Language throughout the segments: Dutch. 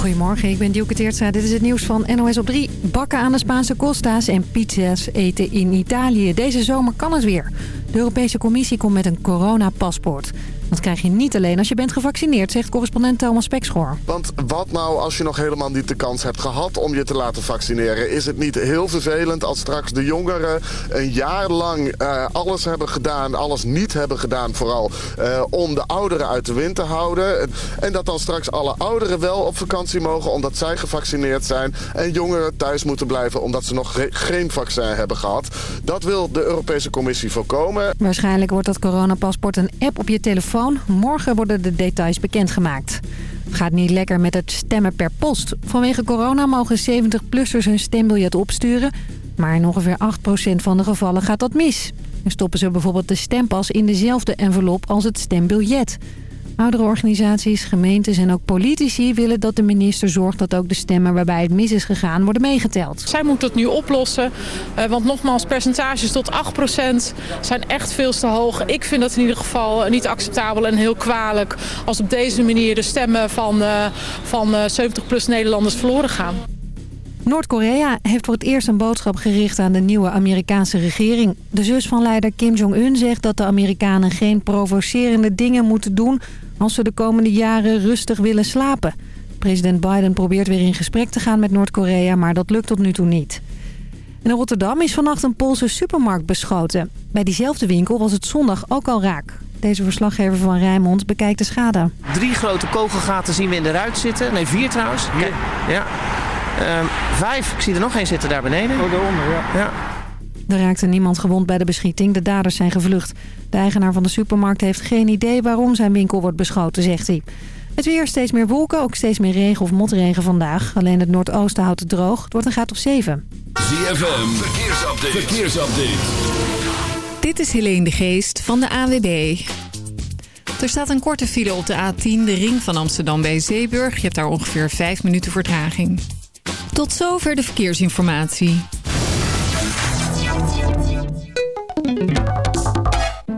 Goedemorgen, ik ben Dielke Teertstra. Dit is het nieuws van NOS op 3. Bakken aan de Spaanse costa's en pizza's eten in Italië. Deze zomer kan het weer. De Europese Commissie komt met een coronapaspoort. Dat krijg je niet alleen als je bent gevaccineerd, zegt correspondent Thomas Pekschoor. Want wat nou als je nog helemaal niet de kans hebt gehad om je te laten vaccineren? Is het niet heel vervelend als straks de jongeren een jaar lang eh, alles hebben gedaan, alles niet hebben gedaan vooral, eh, om de ouderen uit de wind te houden? En dat dan straks alle ouderen wel op vakantie mogen omdat zij gevaccineerd zijn en jongeren thuis moeten blijven omdat ze nog geen vaccin hebben gehad. Dat wil de Europese Commissie voorkomen. Waarschijnlijk wordt dat coronapaspoort een app op je telefoon Morgen worden de details bekendgemaakt. Het gaat niet lekker met het stemmen per post. Vanwege corona mogen 70-plussers hun stembiljet opsturen. Maar in ongeveer 8% van de gevallen gaat dat mis. En stoppen ze bijvoorbeeld de stempas in dezelfde envelop als het stembiljet. Oudere organisaties, gemeentes en ook politici willen dat de minister zorgt dat ook de stemmen waarbij het mis is gegaan worden meegeteld. Zij moet het nu oplossen, eh, want nogmaals percentages tot 8% zijn echt veel te hoog. Ik vind dat in ieder geval niet acceptabel en heel kwalijk als op deze manier de stemmen van, eh, van 70-plus eh, Nederlanders verloren gaan. Noord-Korea heeft voor het eerst een boodschap gericht aan de nieuwe Amerikaanse regering. De zus van leider Kim Jong-un zegt dat de Amerikanen geen provocerende dingen moeten doen... als ze de komende jaren rustig willen slapen. President Biden probeert weer in gesprek te gaan met Noord-Korea, maar dat lukt tot nu toe niet. in Rotterdam is vannacht een Poolse supermarkt beschoten. Bij diezelfde winkel was het zondag ook al raak. Deze verslaggever van Rijnmond bekijkt de schade. Drie grote kogelgaten zien we in de ruit zitten. Nee, vier trouwens. Kijk, ja. Ehm, vijf, ik zie er nog één zitten daar beneden. Oh, daaronder, ja. ja. Er raakte niemand gewond bij de beschieting. De daders zijn gevlucht. De eigenaar van de supermarkt heeft geen idee waarom zijn winkel wordt beschoten, zegt hij. Het weer steeds meer wolken, ook steeds meer regen of motregen vandaag. Alleen het noordoosten houdt het droog. Het wordt een graad of 7. ZFM, verkeersupdate. verkeersupdate. Dit is Helene de Geest van de AWB. Er staat een korte file op de A10, de ring van Amsterdam bij Zeeburg. Je hebt daar ongeveer 5 minuten vertraging. Tot zover de verkeersinformatie.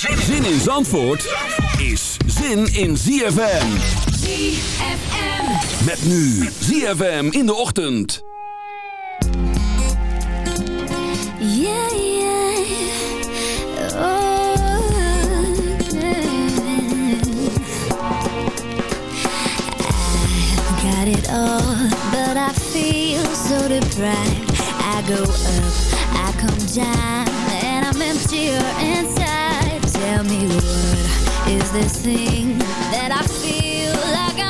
Zin in Zandvoort is zin in ZFM. ZFM. Met nu ZFM in de ochtend. Yeah, yeah. Oh, I've got it all, but I feel so deprived. I go up, I come down, and I'm emptier inside. Tell me what is this thing that I feel like I'm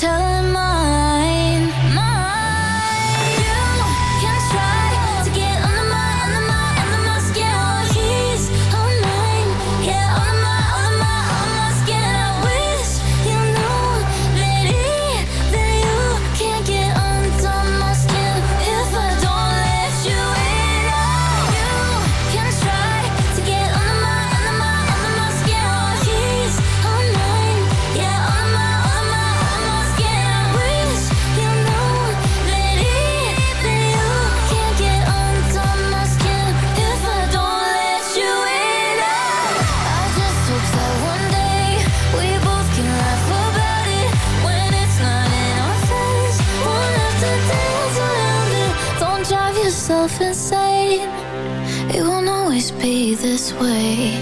telling my away.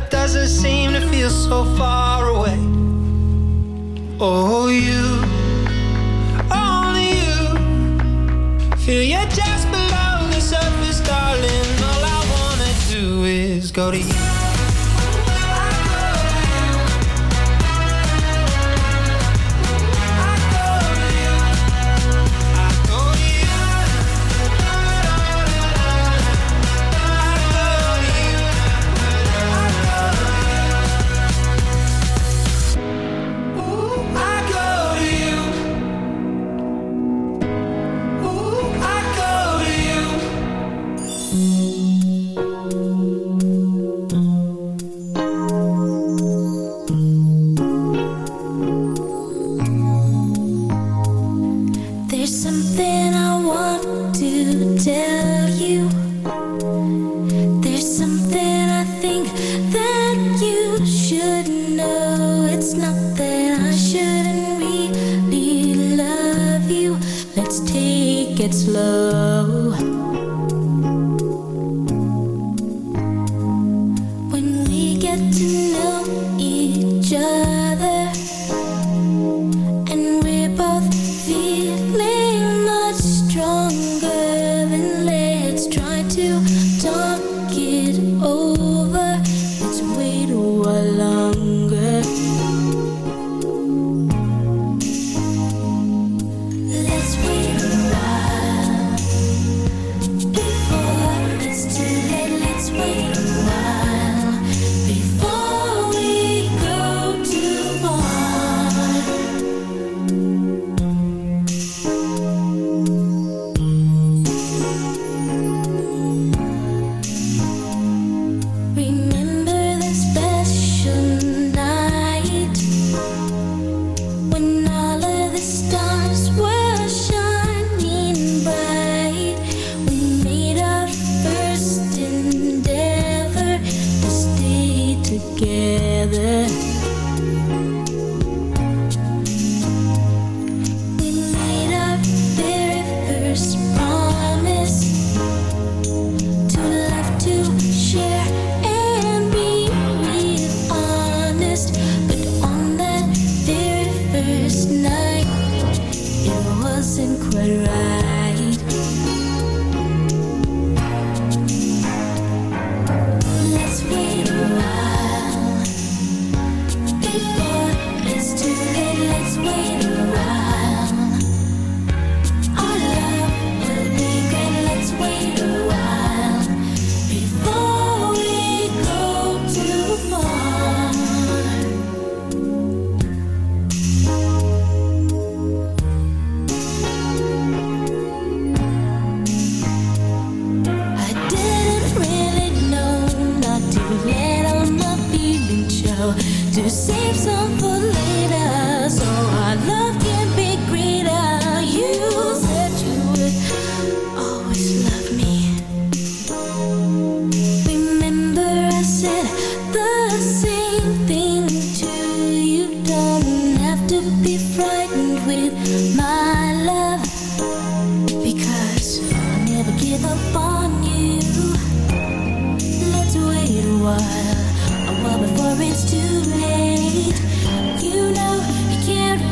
doesn't seem to feel so far away. Oh, you, only you. Feel you just below the surface, darling. All I wanna do is go to you.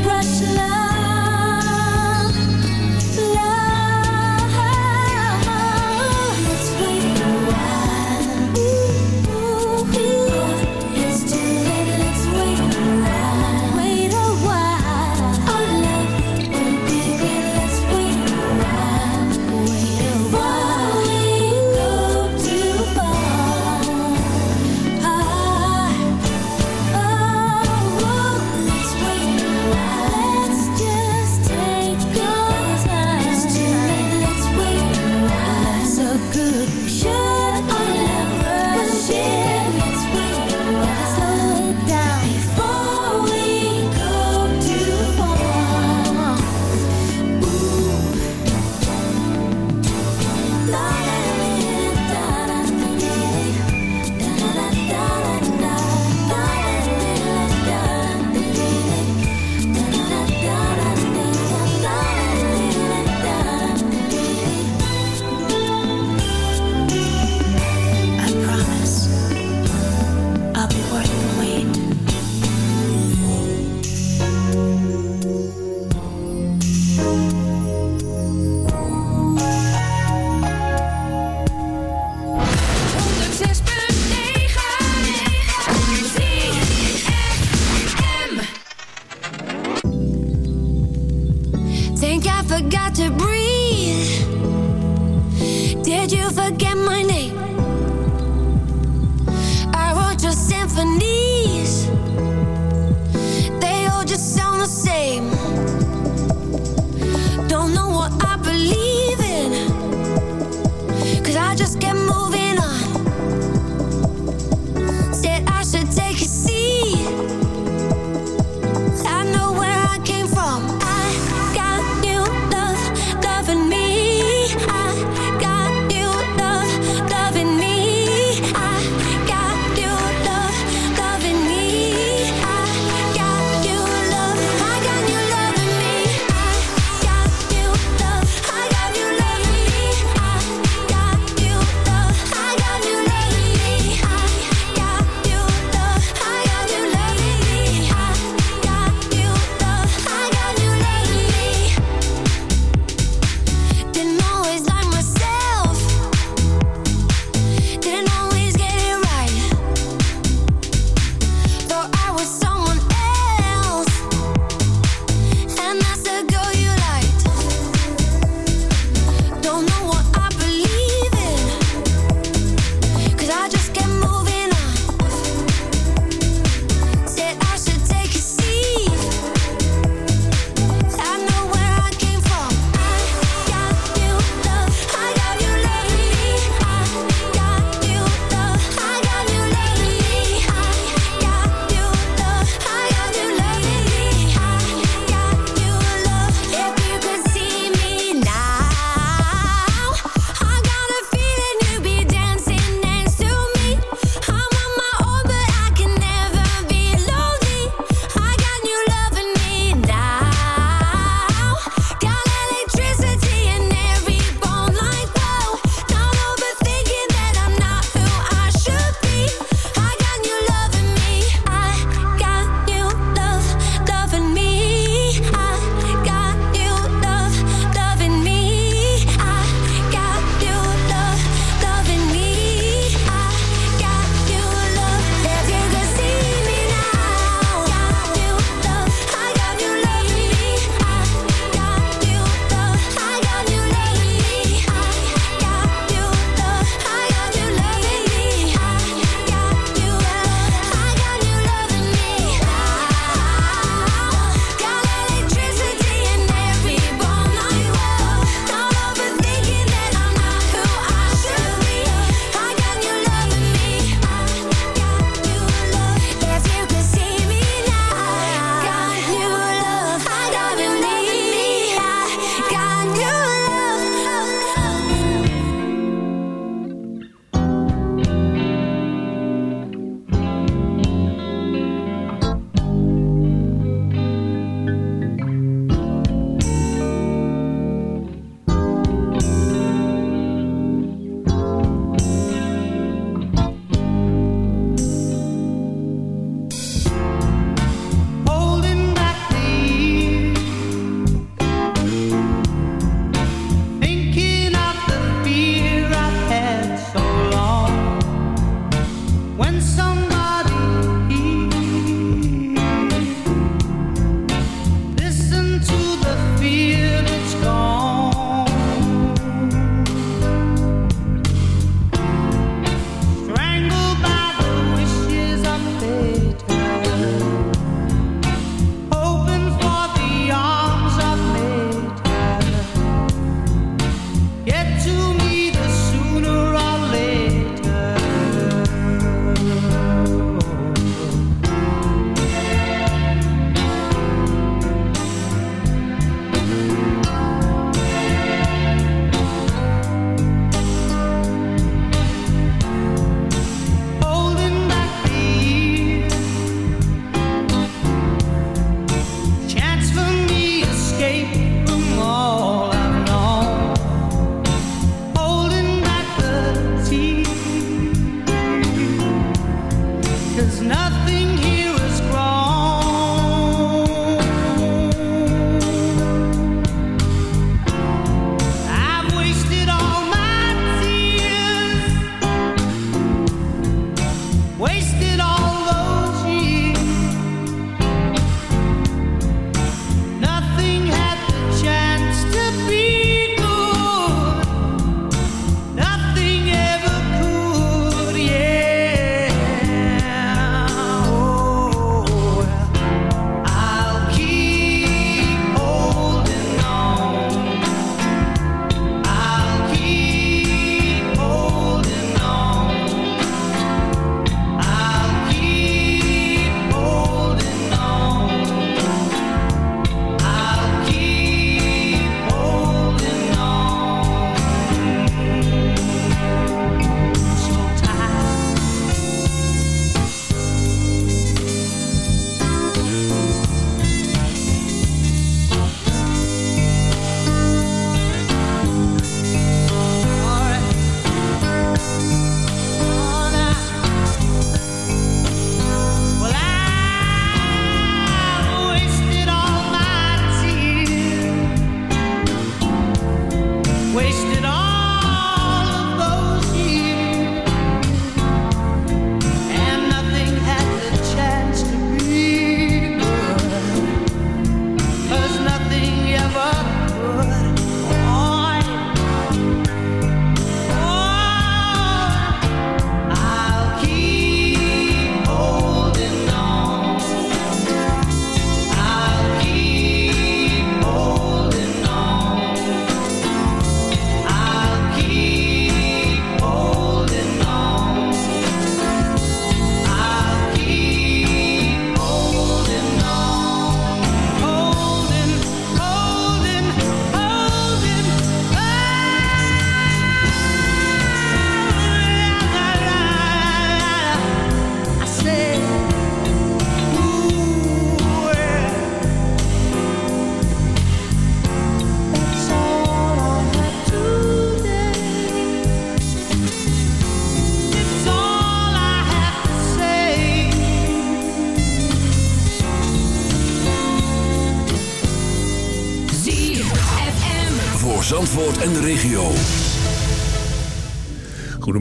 Rush love,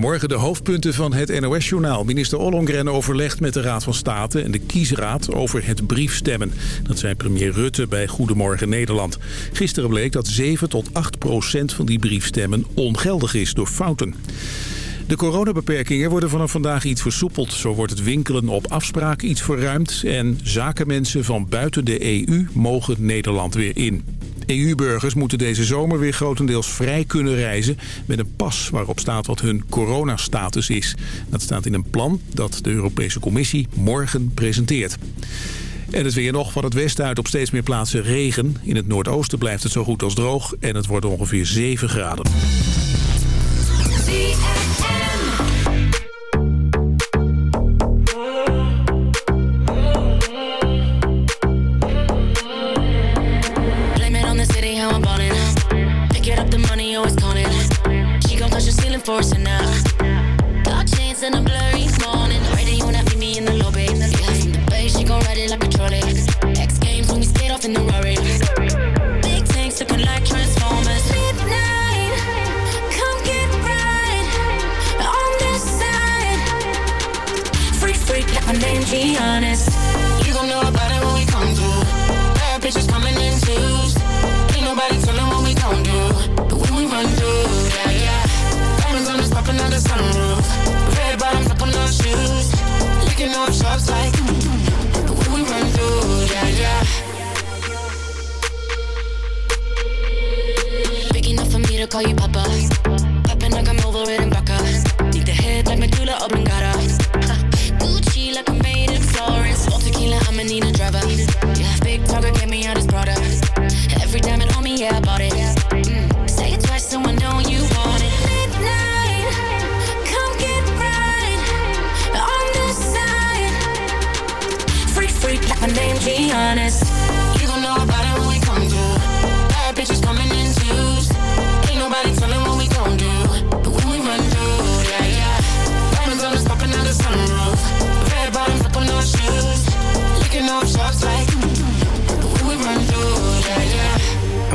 Morgen de hoofdpunten van het NOS-journaal. Minister Ollongren overlegt met de Raad van State en de Kiesraad over het briefstemmen. Dat zei premier Rutte bij Goedemorgen Nederland. Gisteren bleek dat 7 tot 8 procent van die briefstemmen ongeldig is door fouten. De coronabeperkingen worden vanaf vandaag iets versoepeld. Zo wordt het winkelen op afspraak iets verruimd... en zakenmensen van buiten de EU mogen Nederland weer in. EU-burgers moeten deze zomer weer grotendeels vrij kunnen reizen... met een pas waarop staat wat hun coronastatus is. Dat staat in een plan dat de Europese Commissie morgen presenteert. En het weer nog van het westen uit op steeds meer plaatsen regen. In het noordoosten blijft het zo goed als droog en het wordt ongeveer 7 graden.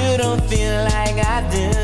you don't feel like I do.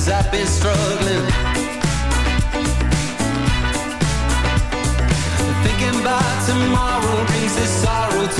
cause I've been struggling. Thinking about tomorrow brings this sorrow to